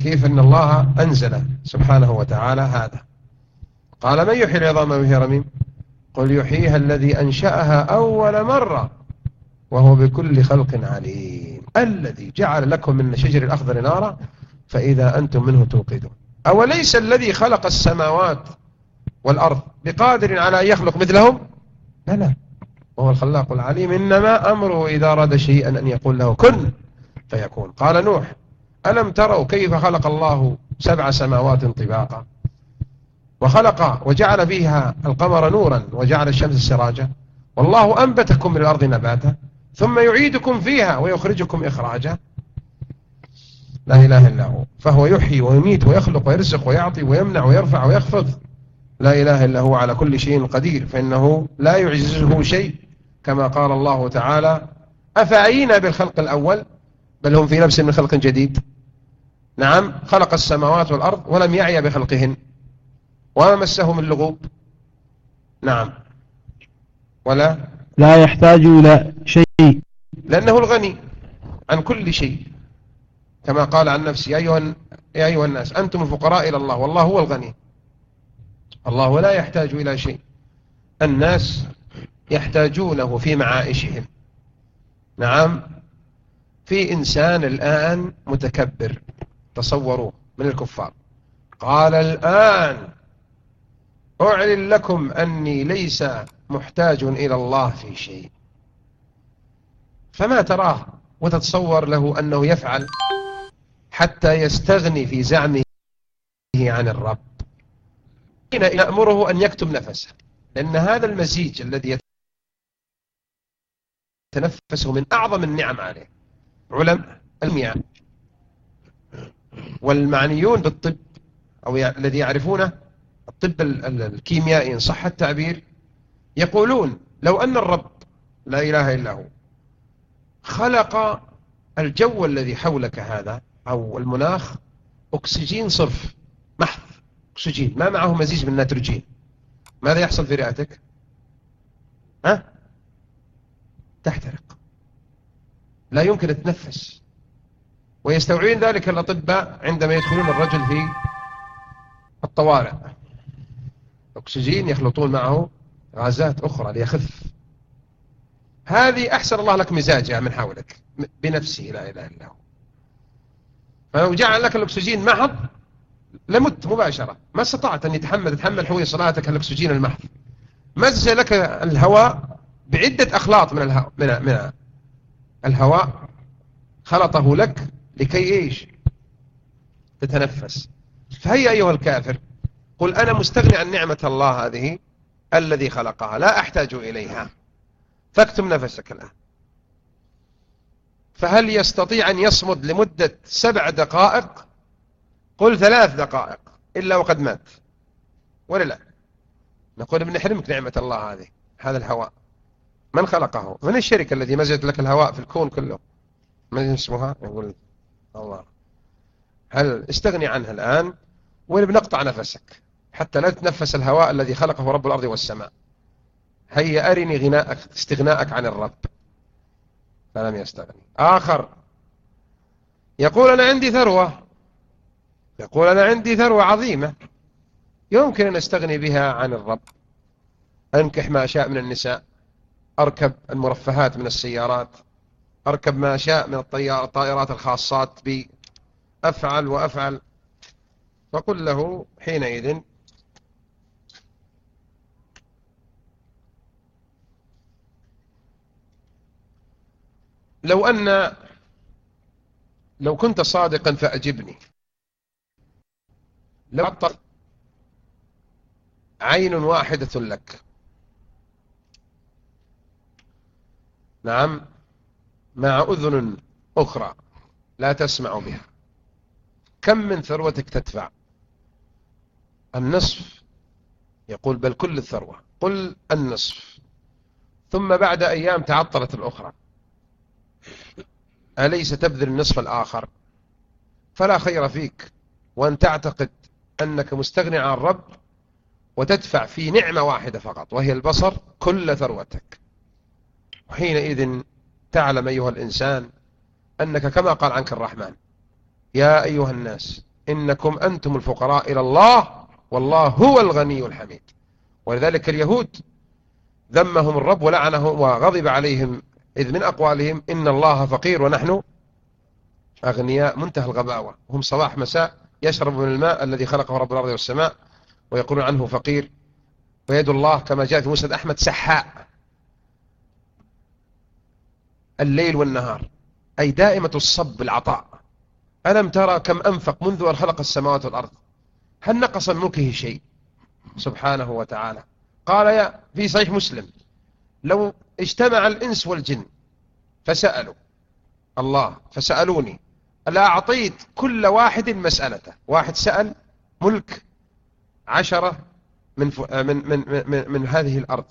كيف أن الله أنزل سبحانه وتعالى هذا. قال من يحيي العظام وهي رميم؟ قل يحييها الذي أنشأها أول مرة وهو بكل خلق عليم. الذي جعل لكم من شجر الأخضر نارا فإذا أنتم منه توقدون. أوليس الذي خلق السماوات والأرض بقادر على أن يخلق مثلهم؟ لا وهو الخلاق العليم. إنما أمره إذا أراد شيئا أن يقول له كن فيكون. قال نوح ألم تروا كيف خلق الله سبع سماوات طباقا؟ وخلق وجعل فيها القمر نورا وجعل الشمس سراجا. والله أنبتكم من الأرض نباتا ثم يعيدكم فيها ويخرجكم إخراجا. لا إله إلا هو. فهو يحيي ويميت ويخلق ويرزق ويعطي ويمنع ويرفع ويخفض. لا إله إلا هو على كل شيء قدير فإنه لا يعجزه شيء. كما قال الله تعالى أفعينا بالخلق الأول؟ بل هم في نفس من خلق جديد. نعم خلق السماوات والأرض ولم يعي بخلقهن وما مسه من لغوب. نعم. ولا؟ لا يحتاج إلى شيء. لأنه الغني عن كل شيء كما قال عن نفسه يا أيها, يا أيها الناس أنتم الفقراء إلى الله والله هو الغني. الله لا يحتاج إلى شيء. الناس يحتاجونه في معائشهم. نعم. في إنسان الآن متكبر. تصوروا من الكفار. قال الآن أعلن لكم أني ليس محتاج إلى الله في شيء. فما تراه وتتصور له أنه يفعل حتى يستغني في زعمه عن الرب. حين يأمره أن يكتم نفسه. لأن هذا المزيج الذي يتنفسه من أعظم النعم عليه. علم المياه. والمعنيون بالطب أو الذي يعرفونه الطب الكيميائي إن صح التعبير يقولون لو أن الرب لا إله إلا هو خلق الجو الذي حولك هذا أو المناخ أكسجين صرف محض أكسجين ما معه مزيج من نيتروجين. ماذا يحصل في رئتك؟ ها؟ تحترق. لا يمكن تتنفس. ويستوعبون ذلك الأطباء عندما يدخلون الرجل في الطوارئ. أكسجين يخلطون معه غازات أخرى ليخف. هذه أحسن الله لك مزاجها من حولك بنفسه لا إله إلا هو. فلو جعل لك الأكسجين محض لمت مباشرة. ما استطعت أن يتحمل تحمل حوي صلاتك الأكسجين المحض. مزج لك الهواء بعدة أخلاط من الهواء من الهواء خلطه لك لكي إيش؟ تتنفس. فهيا أيها الكافر قل أنا مستغني عن نعمة الله هذه الذي خلقها لا أحتاج إليها. فاكتم نفسك الآن. فهل يستطيع أن يصمد لمدة سبع دقائق؟ قل ثلاث دقائق إلا وقد مات. ولا لا؟ نقول بنحرمك نعمة الله هذه هذا الهواء. من خلقه؟ من الشركة الذي مزجت لك الهواء في الكون كله؟ من اسمها؟ يقول الله. هل استغني عنها الآن؟ ولا بنقطع نفسك حتى لا تتنفس الهواء الذي خلقه رب الأرض والسماء. هيا أرني غناءك استغناءك عن الرب. فلم يستغني. آخر. يقول أنا عندي ثروة. يقول أنا عندي ثروة عظيمة. يمكن أن أستغني بها عن الرب. أنكح ما أشاء من النساء. أركب المرفهات من السيارات. أركب ما أشاء من الطائرات الخاصات بي أفعل وأفعل. فقل له حينئذ لو أن لو كنت صادقا فأجبني. لو أطر عين واحدة لك. نعم. مع أذن أخرى لا تسمع بها. كم من ثروتك تدفع؟ النصف. يقول بل كل الثروة. قل النصف. ثم بعد أيام تعطلت الأخرى. أليس تبذل النصف الآخر؟ فلا خير فيك. وأن تعتقد أنك مستغني عن الرب وتدفع في نعمة واحدة فقط وهي البصر كل ثروتك. وحينئذ تعلم أيها الإنسان أنك كما قال عنك الرحمن يا أيها الناس إنكم أنتم الفقراء إلى الله والله هو الغني الحميد. ولذلك اليهود ذمهم الرب ولعنهم وغضب عليهم إذ من أقوالهم إن الله فقير ونحن أغنياء منتهى الغباوة. هم صباح مساء يشرب من الماء الذي خلقه رب الأرض والسماء ويقولون عنه فقير. ويد الله كما جاء في مسند أحمد سحاء. الليل والنهار أي دائمة الصب العطاء ألم ترى كم أنفق منذ أن خلق السماوات والأرض؟ هل نقص من ملكه شيء؟ سبحانه وتعالى. قال يا في صحيح مسلم لو اجتمع الإنس والجن فسألوا الله فسألوني لا أعطيت كل واحد مسألته؟ واحد سأل ملك عشرة من, من, من, من, من هذه الأرض.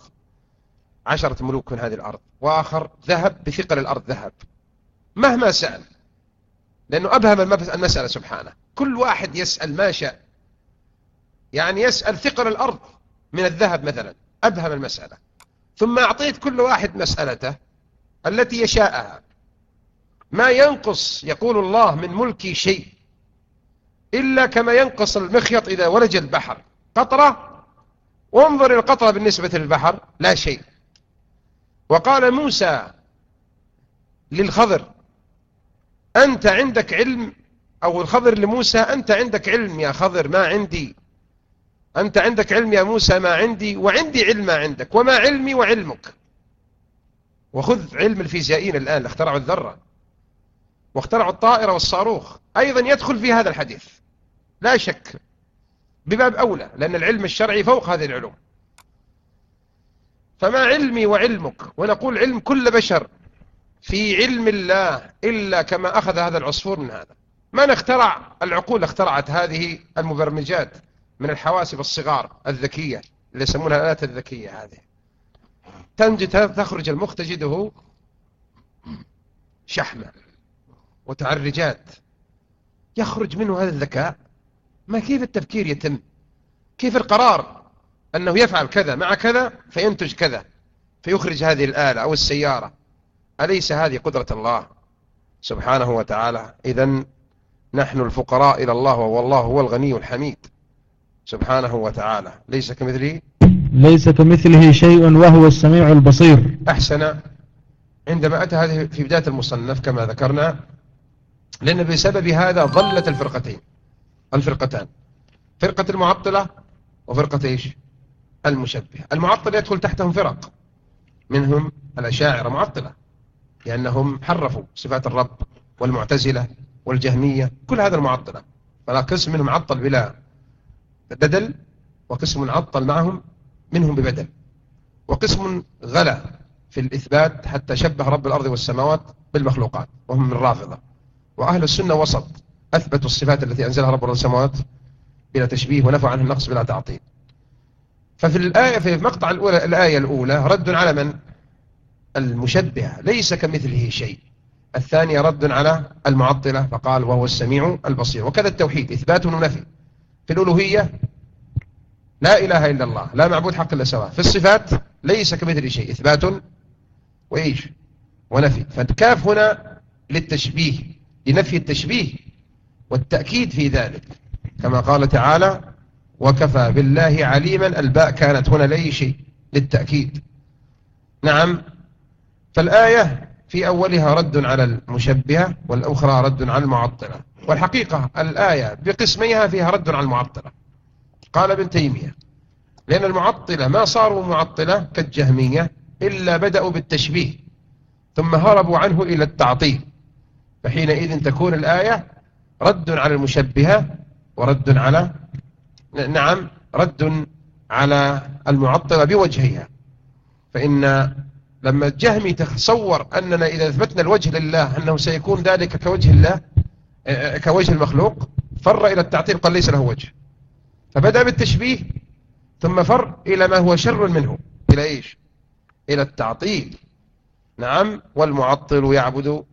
عشرة ملوك من هذه الأرض وآخر ذهب بثقل الأرض ذهب. مهما سأل لأنه أبهم المسألة سبحانه. كل واحد يسأل ما شاء. يعني يسأل ثقل الأرض من الذهب مثلا أبهم المسألة. ثم أعطيت كل واحد مسألته التي يشاءها. ما ينقص يقول الله من ملكي شيء إلا كما ينقص المخيط إذا ولج البحر. قطرة؟ وانظر القطرة بالنسبة للبحر لا شيء. وقال موسى للخضر أنت عندك علم؟ أو الخضر لموسى أنت عندك علم يا خضر ما عندي. أنت عندك علم يا موسى ما عندي وعندي علم ما عندك وما علمي وعلمك. وخذ علم الفيزيائيين الآن اخترعوا الذرة. واخترعوا الطائرة والصاروخ. أيضا يدخل في هذا الحديث. لا شك بباب أولى لأن العلم الشرعي فوق هذه العلوم. فما علمي وعلمك ونقول علم كل بشر في علم الله إلا كما أخذ هذا العصفور من هذا. من اخترع العقول؟ اخترعت هذه المبرمجات من الحواسب الصغار الذكية اللي يسمونها الآلات الذكية هذه. تخرج المخ تجده شحمة وتعرجات. يخرج منه هذا الذكاء. ما كيف التفكير يتم؟ كيف القرار؟ أنه يفعل كذا مع كذا فينتج كذا فيخرج هذه الآلة أو السيارة. أليس هذه قدرة الله سبحانه وتعالى؟ إذا نحن الفقراء إلى الله والله هو الغني الحميد سبحانه وتعالى. ليس كمثله؟ ليس كمثله شيء وهو السميع البصير. أحسن. عندما أتى هذه في بداية المصنف كما ذكرنا لأن بسبب هذا ظلت الفرقتين الفرقتان. فرقة المعطلة وفرقة إيش؟ المشبه. المعطل يدخل تحتهم فرق. منهم الأشاعر معطلة لأنهم حرفوا صفات الرب والمعتزلة والجهمية كل هذا المعطلة. فلا قسم منهم عطل بلا بدل وقسم عطل معهم منهم ببدل. وقسم غلا في الإثبات حتى شبه رب الأرض والسماوات بالمخلوقات وهم من الرافضة وأهل السنة وسط أثبتوا الصفات التي أنزلها رب الأرض والسماوات بلا تشبيه ونفع عنه النقص بلا تعطيل. ففي الآية في مقطع الأولى الآية الأولى رد على من؟ المشبهة ليس كمثله شيء. الثانية رد على المعطلة فقال وهو السميع البصير. وكذا التوحيد إثبات ونفي. في الألوهية لا إله إلا الله لا معبود حق إلا سواء في الصفات ليس كمثل شيء. إثبات وإيش؟ ونفي. فالكاف هنا للتشبيه لنفي التشبيه والتأكيد في ذلك كما قال تعالى وكفى بالله عليما الباء كانت هنا لأي شيء للتأكيد. نعم. فالآية في أولها رد على المشبهة والأخرى رد على المعطلة. والحقيقة الآية بقسميها فيها رد على المعطلة. قال ابن تيمية لأن المعطلة ما صاروا معطلة كالجهمية إلا بدأوا بالتشبيه ثم هربوا عنه إلى التعطيل. فحينئذ تكون الآية رد على المشبهة ورد على نعم رد على المعطلة بوجهها. فإن لما الجهمي تصور أننا إذا أثبتنا الوجه لله أنه سيكون ذلك كوجه الله كوجه المخلوق فر إلى التعطيل قال ليس له وجه. فبدأ بالتشبيه ثم فر إلى ما هو شر منه. إلى إيش؟ إلى التعطيل. نعم والمعطل يعبد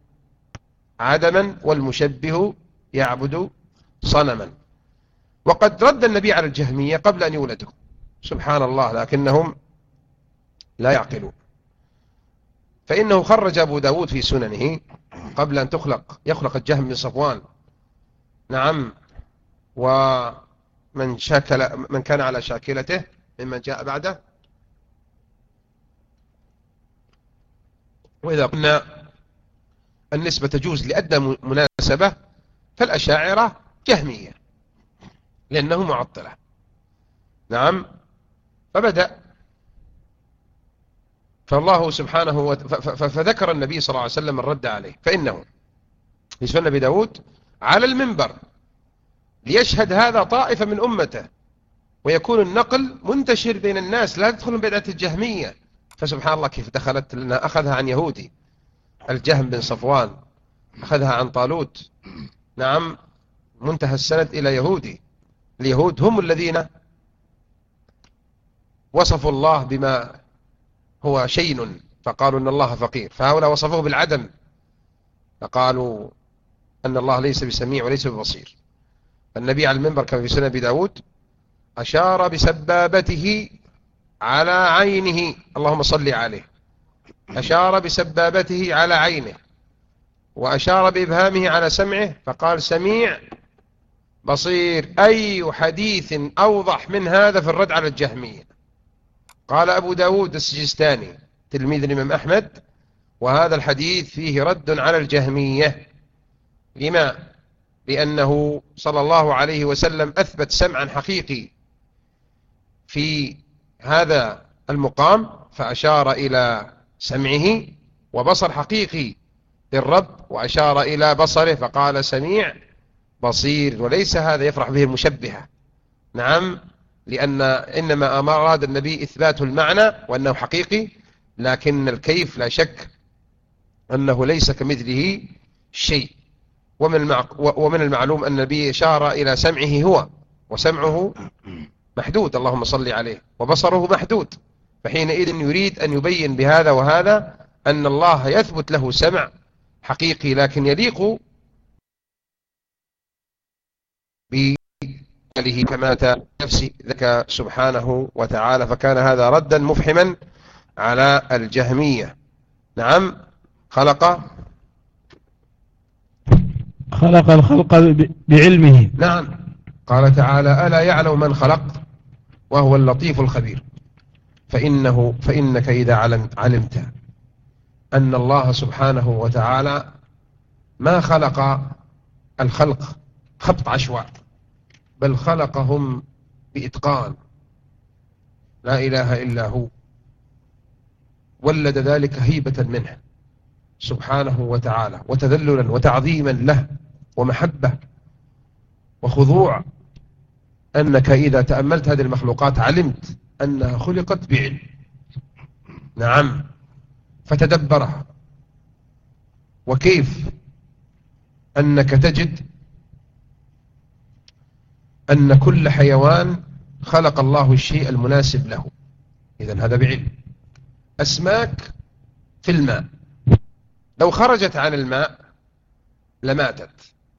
عدما والمشبه يعبد صنما. وقد رد النبي على الجهمية قبل أن يولدوا سبحان الله لكنهم لا يعقلون. فإنه خرج أبو داود في سننه قبل أن تخلق يخلق الجهم من صفوان. نعم. ومن شاكل من كان على شاكلته ممن جاء بعده. وإذا قلنا النسبة تجوز لأدنى مناسبة فالأشاعرة جهمية. لأنه معطلة. نعم؟ فبدأ. فالله سبحانه. فذكر النبي صلى الله عليه وسلم الرد عليه. فإنه في سنة أبي داود على المنبر ليشهد هذا طائفة من أمته ويكون النقل منتشر بين الناس لا تدخل بدعة الجهمية. فسبحان الله كيف دخلت لنا أخذها عن يهودي. الجهم بن صفوان أخذها عن طالوت. نعم؟ منتهى السند إلى يهودي. اليهود هم الذين وصفوا الله بما هو شين فقالوا أن الله فقير. فهؤلاء وصفوه بالعدم فقالوا أن الله ليس بسميع وليس ببصير. النبي على المنبر كما في سنة داود أشار بسبابته على عينه اللهم صل عليه. أشار بسبابته على عينه وأشار بإبهامه على سمعه فقال سميع بصير أي حديث أوضح من هذا في الرد على الجهمية قال أبو داود السجستاني تلميذ الإمام أحمد وهذا الحديث فيه رد على الجهمية لما؟ لأنه صلى الله عليه وسلم أثبت سمعا حقيقي في هذا المقام فأشار إلى سمعه وبصر حقيقي للرب وأشار إلى بصره فقال سميع بصير وليس هذا يفرح به المشبهة. نعم لأن إنما أراد النبي إثبات المعنى وأنه حقيقي لكن الكيف لا شك أنه ليس كمثله شيء. ومن, ومن المعلوم أن النبي أشار إلى سمعه هو وسمعه محدود اللهم صل عليه وبصره محدود. فحينئذ يريد أن يبين بهذا وهذا أن الله يثبت له سمع حقيقي لكن يليق بماله كما نفسي ذكى سبحانه وتعالى فكان هذا ردا مفحما على الجهمية. نعم. خلق. خلق الخلق بعلمه. نعم. قال تعالى ألا يعلم من خلق وهو اللطيف الخبير؟ فإنه فإنك إذا علمت أن الله سبحانه وتعالى ما خلق الخلق خبط عشواء بل خلقهم بإتقان. لا إله إلا هو. ولد ذلك هيبة منه سبحانه وتعالى وتذللا وتعظيما له ومحبة وخضوع. أنك إذا تأملت هذه المخلوقات علمت أنها خلقت بعلم. نعم. فتدبرها. وكيف؟ أنك تجد أن كل حيوان خلق الله الشيء المناسب له. إذا هذا بعلم. أسماك في الماء. لو خرجت عن الماء لماتت.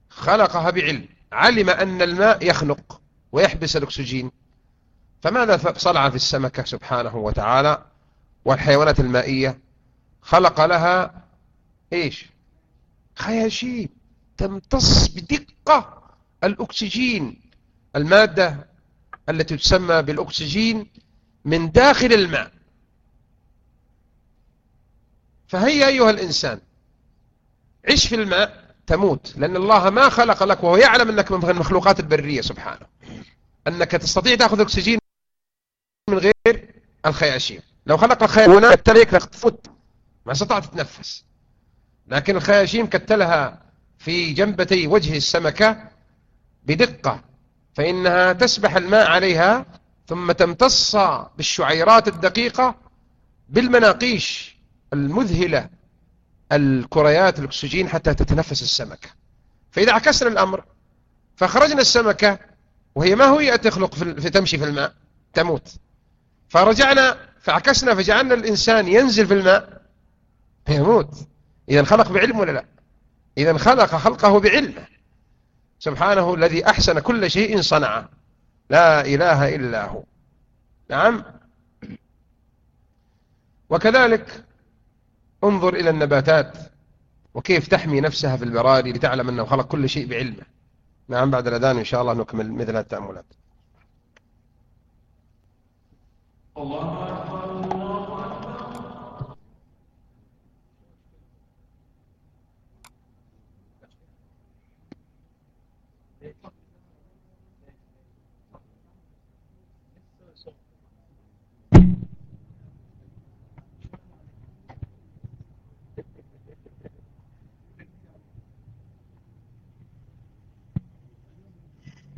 خلقها بعلم. علم أن الماء يخنق ويحبس الأكسجين. فماذا صنع في السمكة سبحانه وتعالى؟ والحيوانات المائية. خلق لها إيش؟ خياشيم تمتص بدقة الأكسجين. المادة التي تسمى بالأكسجين من داخل الماء. فهي أيها الإنسان عش في الماء تموت لأن الله ما خلق لك وهو يعلم أنك من المخلوقات البرية سبحانه. أنك تستطيع تأخذ أكسجين من غير الخياشيم. لو خلق الخياشيم كتلك تفوت. ما استطعت تتنفس. لكن الخياشيم كتلها في جنبتي وجه السمكة بدقة. فإنها تسبح الماء عليها ثم تمتص بالشعيرات الدقيقة بالمناقيش المذهلة الكريات الأكسجين حتى تتنفس السمكة. فإذا عكسنا الأمر فخرجنا السمكة وهي ما هو تخلق في تمشي في الماء تموت. فرجعنا فعكسنا فجعلنا الإنسان ينزل في الماء فيموت. إذا خلق بعلم ولا لا؟ إذا خلق خلقه بعلمه سبحانه الذي أحسن كل شيء صنعه. لا إله إلا هو. نعم؟ وكذلك انظر إلى النباتات وكيف تحمي نفسها في البراري لتعلم أنه خلق كل شيء بعلمه. نعم بعد الأذان إن شاء الله نكمل مثل التأملات. الله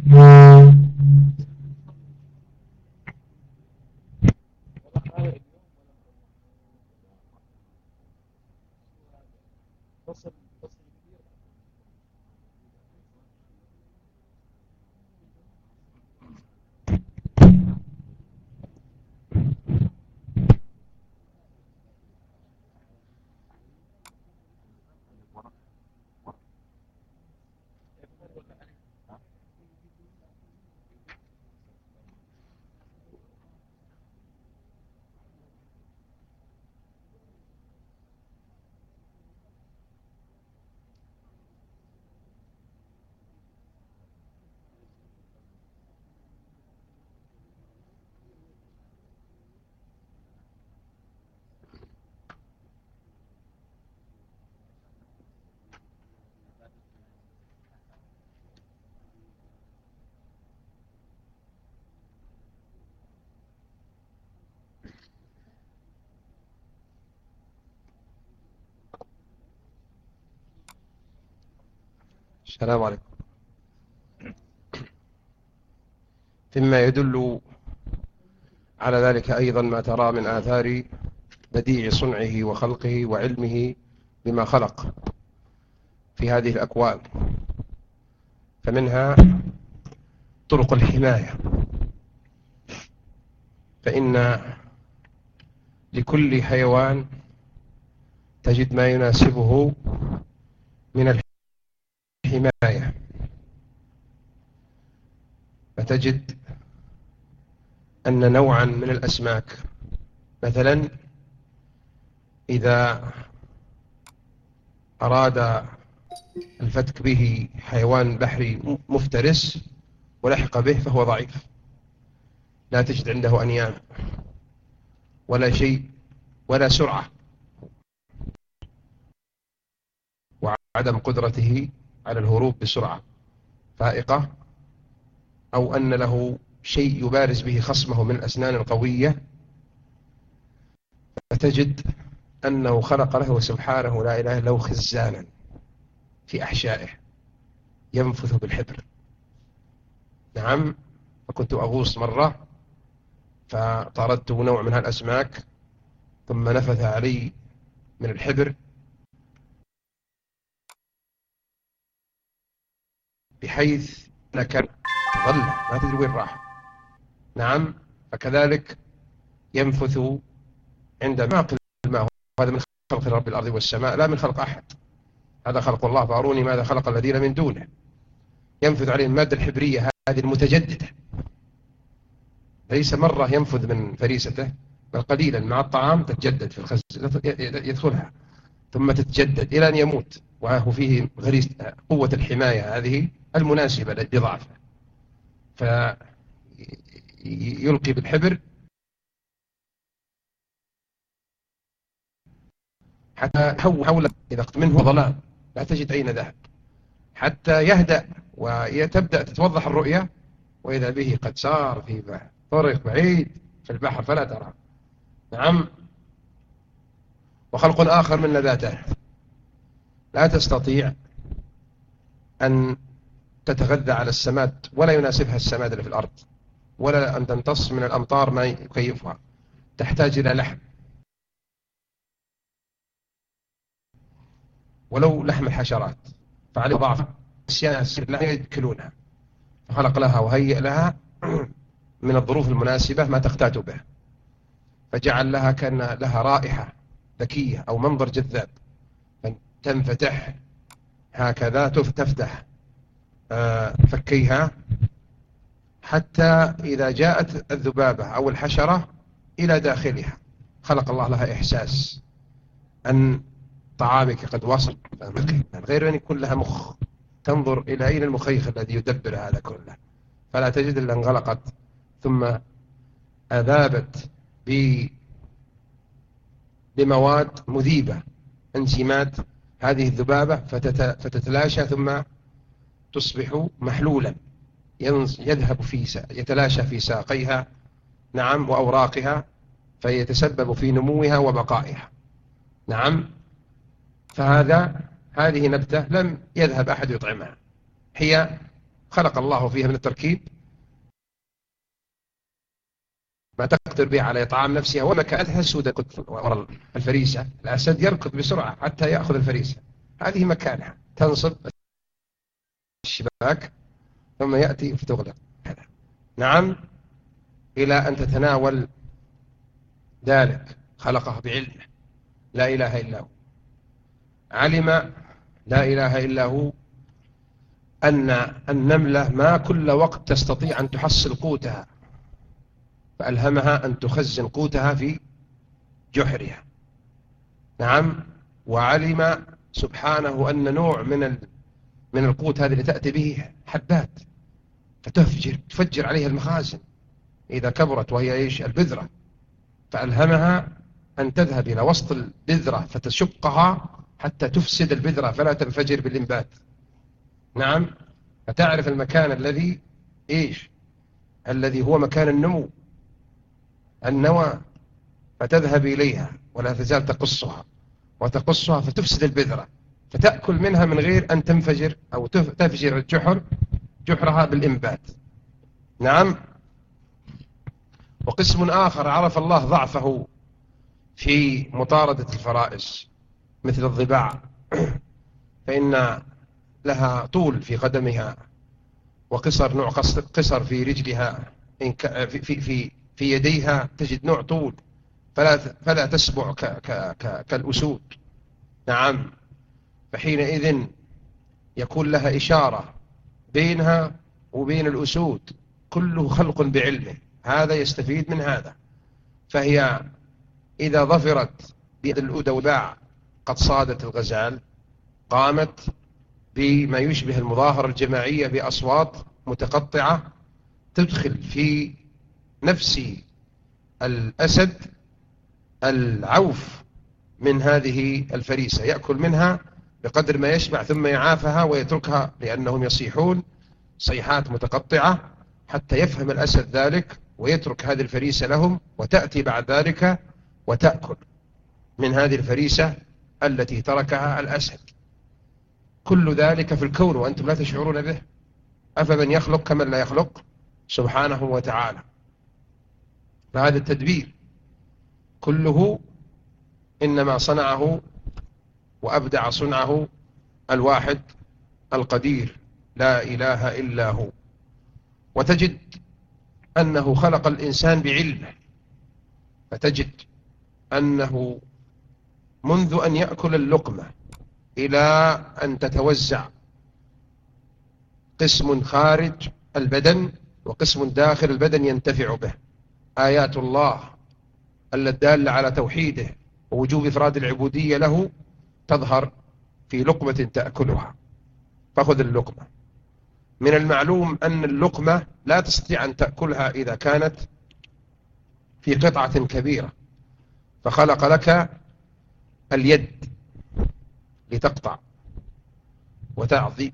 Yeah. السلام عليكم. مما يدل على ذلك أيضا ما ترى من آثار بديع صنعه وخلقه وعلمه بما خلق في هذه الأكوان فمنها طرق الحماية. فإن لكل حيوان تجد ما يناسبه من الحماية. حماية فتجد أن نوعا من الأسماك مثلا إذا أراد الفتك به حيوان بحري مفترس ولحق به فهو ضعيف. لا تجد عنده أنيام ولا شيء ولا سرعة. وعدم قدرته على الهروب بسرعة. فائقة. أو أن له شيء يبارز به خصمه من الأسنان القوية. فتجد أنه خلق له سبحانه لا إله إلا هو خزانا في أحشائه. ينفث بالحبر. نعم فكنت أغوص مرة فطردت نوع من هالأسماك ثم نفث علي من الحبر بحيث أنك تظل. ما تدري وين راح. نعم فكذلك ينفث عند ما الماء. هذا من خلق رب الأرض والسماء لا من خلق أحد. هذا خلق الله فأروني ماذا خلق الذين من دونه. ينفذ عليه المادة الحبرية هذه المتجددة. ليس مرة ينفذ من فريسته بل قليلا مع الطعام تتجدد في الخزن يدخلها ثم تتجدد إلى أن يموت. وهو فيه قوة الحماية هذه. المناسبة لضعفه فيلقي بالحبر. حتى حول إذا منه ظلام لا تجد أين ذهب. حتى يهدأ وتبدأ تتوضح الرؤية. وإذا به قد سار في طريق بعيد في البحر فلا ترى. نعم. وخلق آخر من نباته. لا تستطيع أن تتغذى على السماد ولا يناسبها السماد اللي في الأرض ولا أن تمتص من الأمطار ما يكيفها. تحتاج إلى لحم. ولو لحم الحشرات فعليه ضعف لا يأكلونها فخلق لها وهيئ لها من الظروف المناسبة ما تقتات به فجعل لها كأن لها رائحة ذكية أو منظر جذاب. تنفتح هكذا تفتح. فكيها حتى إذا جاءت الذبابة أو الحشرة إلى داخلها. خلق الله لها إحساس أن طعامك قد وصل غير أن يكون لها مخ. تنظر إلى أين المخيخ الذي يدبر هذا كله. فلا تجد إلا انغلقت ثم أذابت بمواد مذيبة. انزيمات هذه الذبابة فتتلاشى ثم تصبح محلولا. يذهب في يتلاشى في ساقيها نعم وأوراقها فيتسبب في نموها وبقائها. نعم. فهذا هذه نبتة لم يذهب أحد يطعمها. هي خلق الله فيها من التركيب. ما تقدر به على إطعام نفسها ومكانتها السوداء وراء الفريسة. الأسد يركض بسرعة حتى يأخذ الفريسة. هذه مكانها. تنصب الشباك ثم يأتي فتغلق نعم إلى أن تتناول ذلك خلقه بعلمه. لا إله إلا هو. علم لا إله إلا هو أن النملة ما كل وقت تستطيع أن تحصل قوتها فألهمها أن تخزن قوتها في جحرها. نعم وعلم سبحانه أن نوع من من القوت هذه اللي تأتي به حبات فتفجر تفجر عليها المخازن. إذا كبرت وهي إيش؟ البذرة. فألهمها أن تذهب إلى وسط البذرة فتشقها حتى تفسد البذرة فلا تنفجر بالإنبات. نعم فتعرف المكان الذي إيش؟ الذي هو مكان النمو النوى فتذهب إليها ولا تزال تقصها. وتقصها فتفسد البذرة. فتأكل منها من غير أن تنفجر أو تفجر الجحر جحرها بالإنبات. نعم. وقسم آخر عرف الله ضعفه في مطاردة الفرائس مثل الضباع. فإن لها طول في قدمها وقصر نوع قصر في رجلها. في, في, في, في يديها تجد نوع طول فلا, فلا تسبع ك ك ك كالأسود. نعم. فحينئذ يكون لها إشارة بينها وبين الأسود كله خلق بعلمه هذا يستفيد من هذا. فهي إذا ظفرت بيد الأدوباع قد صادت الغزال قامت بما يشبه المظاهرة الجماعية بأصوات متقطعة تدخل في نفس الأسد العوف من هذه الفريسة يأكل منها بقدر ما يشبع ثم يعافها ويتركها لأنهم يصيحون صيحات متقطعة حتى يفهم الأسد ذلك ويترك هذه الفريسة لهم وتأتي بعد ذلك وتأكل من هذه الفريسة التي تركها الأسد. كل ذلك في الكون وأنتم لا تشعرون به. أفمن يخلق كمن لا يخلق سبحانه وتعالى. فهذا التدبير كله إنما صنعه وأبدع صنعه الواحد القدير. لا إله إلا هو. وتجد أنه خلق الإنسان بعلمه فتجد أنه منذ أن يأكل اللقمة إلى أن تتوزع قسم خارج البدن وقسم داخل البدن ينتفع به. آيات الله الدالة على توحيده ووجوب إفراد العبودية له تظهر في لقمة تأكلها. فخذ اللقمة. من المعلوم أن اللقمة لا تستطيع أن تأكلها إذا كانت في قطعة كبيرة. فخلق لك اليد لتقطع وتعظي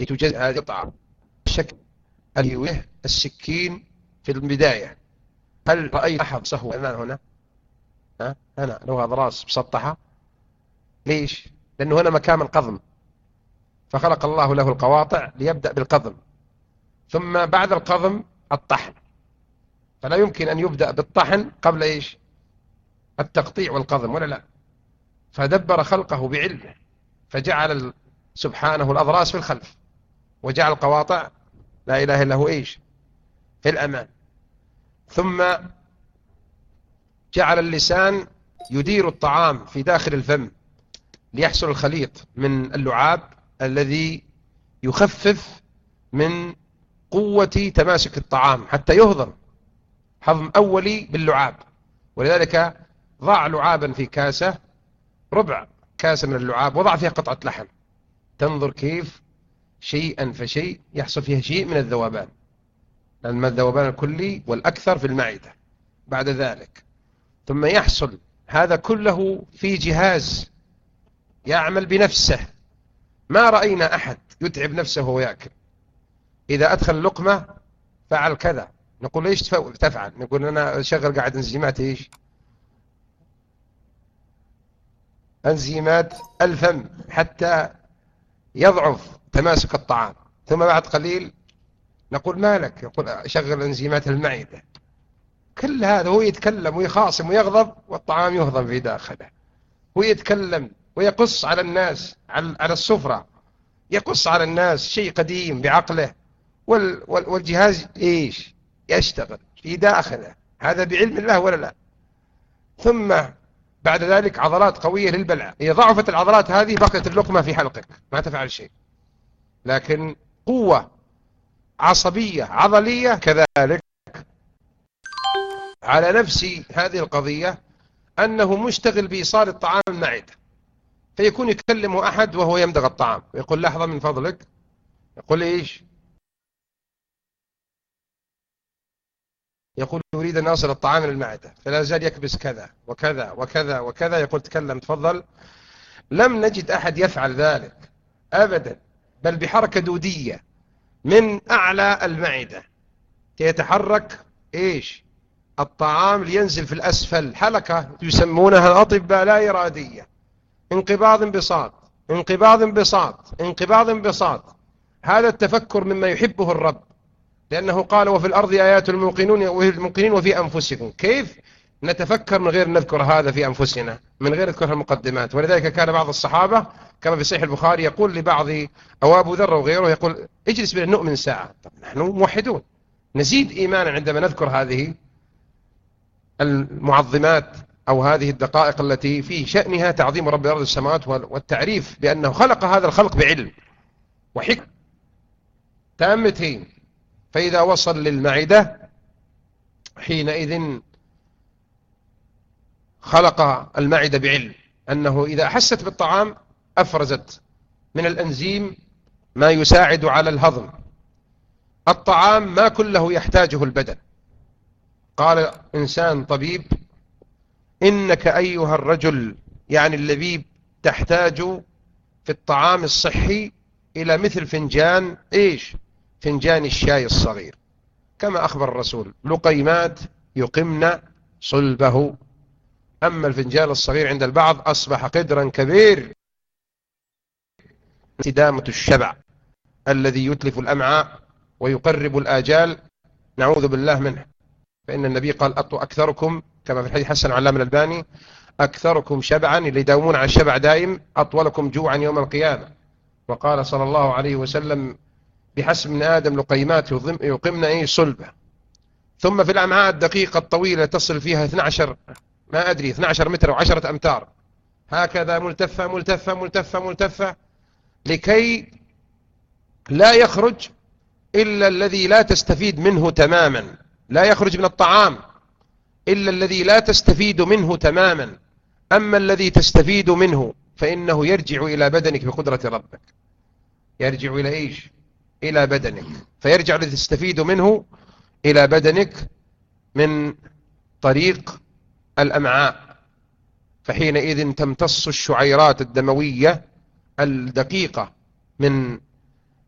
لتجزء هذه القطعة الشكل اليوه السكين في البداية. هل رأيت أحد صهو هنا؟ ها؟ هنا لو هذا راس مسطحة. ليش؟ لأنه هنا مكان القضم. فخلق الله له القواطع ليبدأ بالقضم. ثم بعد القضم الطحن. فلا يمكن أن يبدأ بالطحن قبل إيش؟ التقطيع والقضم ولا لا؟ فدبر خلقه بعلمه. فجعل سبحانه الأضراس في الخلف وجعل القواطع لا إله إلا هو إيش؟ في الأمان. ثم جعل اللسان يدير الطعام في داخل الفم ليحصل الخليط من اللعاب الذي يخفف من قوة تماسك الطعام حتى يهضم هضم أولي باللعاب. ولذلك ضع لعابا في كاسة ربع كاسة من اللعاب وضع فيها قطعة لحم. تنظر كيف شيئا فشيء يحصل فيها شيء من الذوبان. لأن الذوبان الكلي والأكثر في المعدة بعد ذلك. ثم يحصل هذا كله في جهاز يعمل بنفسه. ما رأينا أحد يتعب نفسه وهو يأكل إذا أدخل لقمة فعل كذا. نقول ليش تفعل؟ نقول أنا شغل قاعد إنزيمات إيش؟ أنزيمات الفم حتى يضعف تماسك الطعام ثم بعد قليل نقول مالك يقول شغل أنزيمات المعدة. كل هذا هو يتكلم ويخاصم ويغضب والطعام يهضم في داخله. هو يتكلم ويقص على الناس على السفرة. يقص على الناس شيء قديم بعقله. والجهاز إيش؟ يشتغل في داخله. هذا بعلم الله ولا لا؟ ثم بعد ذلك عضلات قوية للبلع. إذا ضعفت العضلات هذه بقيت اللقمة في حلقك. ما تفعل شيء. لكن قوة عصبية عضلية كذلك. على نفس هذه القضية أنه مشتغل بإيصال الطعام المعدة فيكون يكلم أحد وهو يمدغ الطعام. ويقول لحظة من فضلك. يقول إيش؟ يقول يريد أن يصل الطعام للمعدة فلا زال يكبس كذا وكذا وكذا وكذا. يقول تكلم تفضل. لم نجد أحد يفعل ذلك أبدا بل بحركة دودية من أعلى المعدة. يتحرك إيش؟ الطعام لينزل في الأسفل. حلقة يسمونها الأطباء لا إرادية. انقباض انبساط انقباض انبساط انقباض انبساط. هذا التفكر مما يحبه الرب. لأنه قال وفي الأرض آيات الموقنون الموقنين وفي أنفسكم. كيف نتفكر من غير نذكر هذا في أنفسنا؟ من غير نذكر المقدمات. ولذلك كان بعض الصحابة كما في صحيح البخاري يقول لبعض أو أبو ذر وغيره يقول اجلس بنا نؤمن ساعة. طب نحن موحدون. نزيد إيمانا عندما نذكر هذه المعظمات أو هذه الدقائق التي في شأنها تعظيم رب الأرض السماوات والتعريف بأنه خلق هذا الخلق بعلم وحكم تامتين. فإذا وصل للمعدة حينئذ خلق المعدة بعلم أنه إذا أحست بالطعام أفرزت من الأنزيم ما يساعد على الهضم. الطعام ما كله يحتاجه البدن. قال إنسان طبيب إنك أيها الرجل يعني اللبيب تحتاج في الطعام الصحي إلى مثل فنجان إيش؟ فنجان الشاي الصغير. كما أخبر الرسول لقيمات يقمن صلبه. أما الفنجان الصغير عند البعض أصبح قدرا كبير. استدامة الشبع الذي يتلف الأمعاء ويقرب الآجال. نعوذ بالله منه. فإن النبي قال أطو أكثركم كما في الحديث حسن علام الألباني أكثركم شبعا اللي يداومون على الشبع دائم أطولكم جوعا يوم القيامة. وقال صلى الله عليه وسلم بحسب من آدم لقيمات يقمن أي صلبة. ثم في الأمعاء الدقيقة الطويلة تصل فيها 12 ما أدري 12 متر وعشرة أمتار. هكذا ملتفة ملتفة ملتفة ملتفة لكي لا يخرج إلا الذي لا تستفيد منه تماما. لا يخرج من الطعام إلا الذي لا تستفيد منه تماما. أما الذي تستفيد منه فإنه يرجع إلى بدنك بقدرة ربك. يرجع إلى إيش؟ إلى بدنك. فيرجع الذي تستفيد منه إلى بدنك من طريق الأمعاء. فحينئذ تمتص الشعيرات الدموية الدقيقة من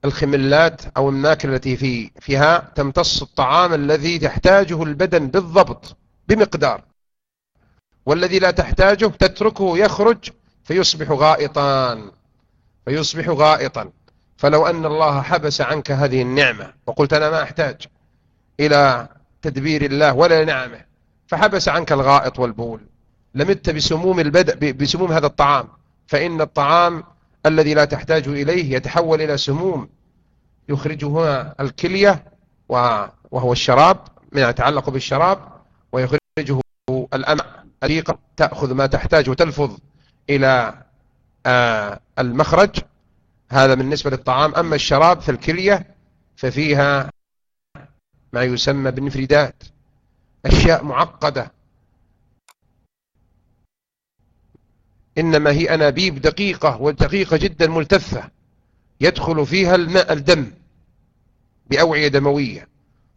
الخملات أو الماكلة التي في فيها تمتص الطعام الذي تحتاجه البدن بالضبط بمقدار. والذي لا تحتاجه تتركه يخرج فيصبح غائطا. فيصبح غائطا. فلو أن الله حبس عنك هذه النعمة وقلت أنا ما أحتاج إلى تدبير الله ولا نعمة فحبس عنك الغائط والبول. لمت بسموم البدء بسموم هذا الطعام. فإن الطعام الذي لا تحتاج إليه يتحول إلى سموم يخرجها الكلية وهو الشراب من يتعلق بالشراب ويخرجه الأمع. تأخذ ما تحتاج وتلفظ إلى آه، المخرج. هذا بالنسبة للطعام. أما الشراب في الكلية ففيها ما يسمى بالنفردات أشياء معقدة. إنما هي أنابيب دقيقة ودقيقة جدا ملتفة يدخل فيها الماء الدم بأوعية دموية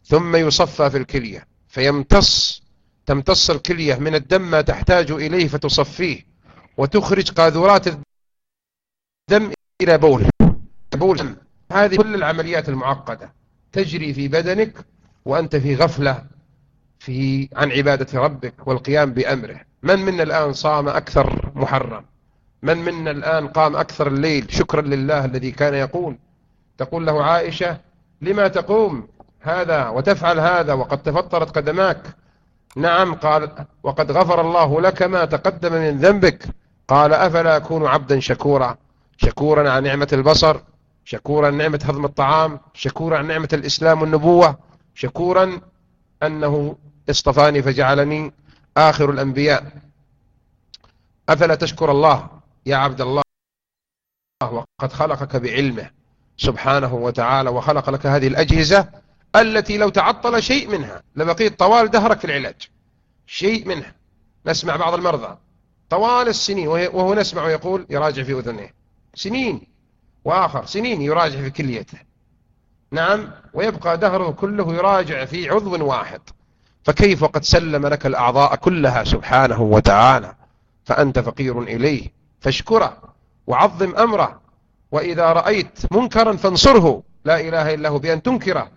ثم يصفى في الكلية. فيمتص تمتص الكلية من الدم ما تحتاج إليه فتصفيه وتخرج قاذورات الدم إلى بول. بول. هذه كل العمليات المعقدة. تجري في بدنك وأنت في غفلة في عن عبادة ربك والقيام بأمره. من منا الآن صام أكثر محرم؟ من منا الآن قام أكثر الليل؟ شكرا لله الذي كان يقول تقول له عائشة لما تقوم هذا وتفعل هذا وقد تفطرت قدماك؟ نعم. قال وقد غفر الله لك ما تقدم من ذنبك. قال أفلا أكون عبدا شكورا؟ شكورا عن نعمة البصر شكورا نعمة هضم الطعام شكورا نعمة الإسلام والنبوة شكورا أنه اصطفاني فجعلني آخر الأنبياء. أفلا تشكر الله يا عبد الله؟ وقد خلقك بعلمه سبحانه وتعالى وخلق لك هذه الأجهزة التي لو تعطل شيء منها لبقيت طوال دهرك في العلاج. شيء منها. نسمع بعض المرضى. طوال السنين وهو نسمع يقول يراجع في أذنه سنين وآخر سنين يراجع في كليته. نعم ويبقى دهره كله يراجع في عضو واحد. فكيف قد سلم لك الأعضاء كلها سبحانه وتعالى؟ فأنت فقير إليه. فاشكره وعظم أمره. وإذا رأيت منكرا فانصره. لا إله إلا هو بأن تنكره.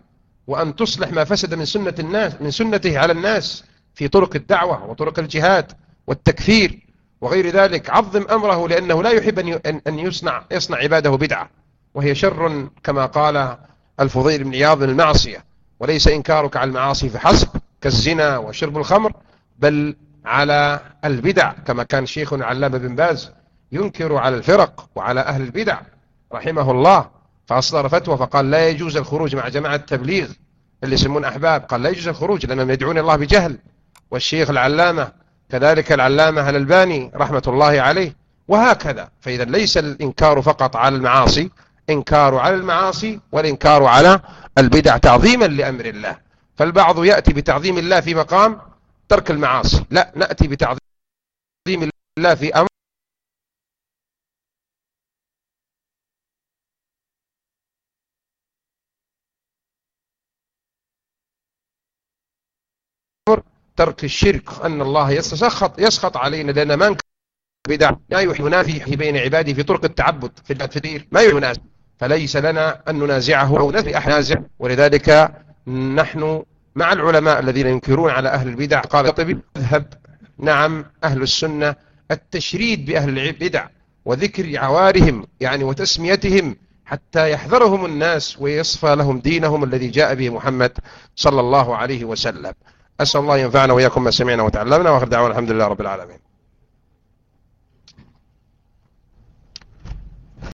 وأن تصلح ما فسد من سنة الناس من سنته على الناس في طرق الدعوة وطرق الجهاد والتكفير. وغير ذلك عظم أمره لأنه لا يحب أن يصنع, يصنع عباده بدعة وهي شر كما قال الفضيل بن عياض المعصية. وليس إنكارك على المعاصي فحسب كالزنا وشرب الخمر بل على البدع كما كان شيخنا علامة بن باز ينكر على الفرق وعلى أهل البدع رحمه الله. فأصدر فتوى فقال لا يجوز الخروج مع جماعة التبليغ اللي يسمون أحباب. قال لا يجوز الخروج لأنهم يدعون الله بجهل. والشيخ العلامة كذلك العلامة الألباني رحمة الله عليه وهكذا. فإذا ليس الإنكار فقط على المعاصي إنكار على المعاصي والإنكار على البدع تعظيما لأمر الله. فالبعض يأتي بتعظيم الله في مقام ترك المعاصي لا نأتي بتعظيم الله في أمر ترك الشرك أن الله يسخط يسخط علينا لأن ما بدع. لا ينافي بين عباده في طرق التعبد في التدير ما ينازع فليس لنا أن ننازعه أو نفي أحنازع ولذلك نحن مع العلماء الذين ينكرون على أهل البدع. قال طبيب اذهب. نعم أهل السنة التشريد بأهل البدع وذكر عوارهم يعني وتسميتهم حتى يحذرهم الناس ويصفى لهم دينهم الذي جاء به محمد صلى الله عليه وسلم. أسأل الله ينفعنا وإياكم ما سمعنا وتعلمنا وآخر دعوانا الحمد لله رب العالمين.